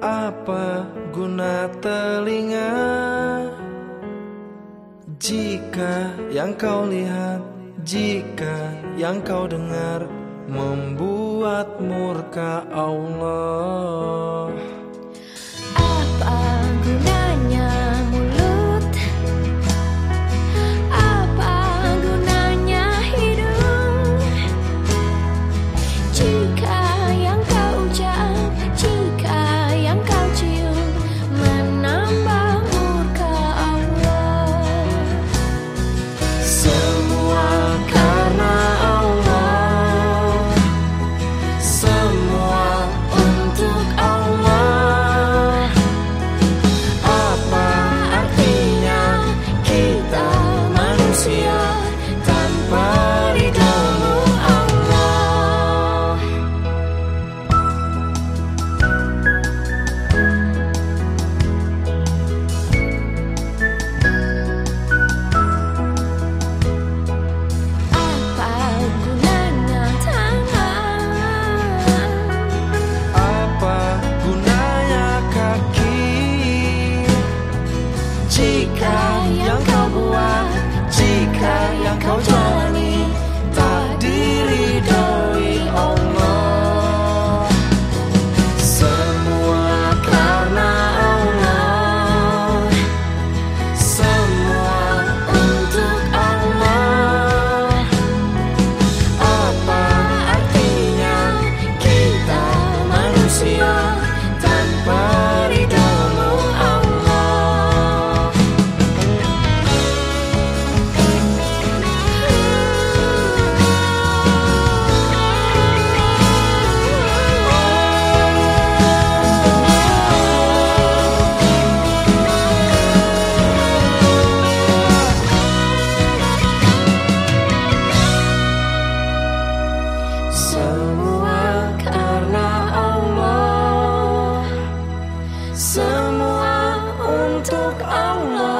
Apa guna telinga? Jika yang kau lihat Jika yang kau dengar Membuat murka Allah. Jika yang kau buat Jika yang kau jalani semua untuk Allah.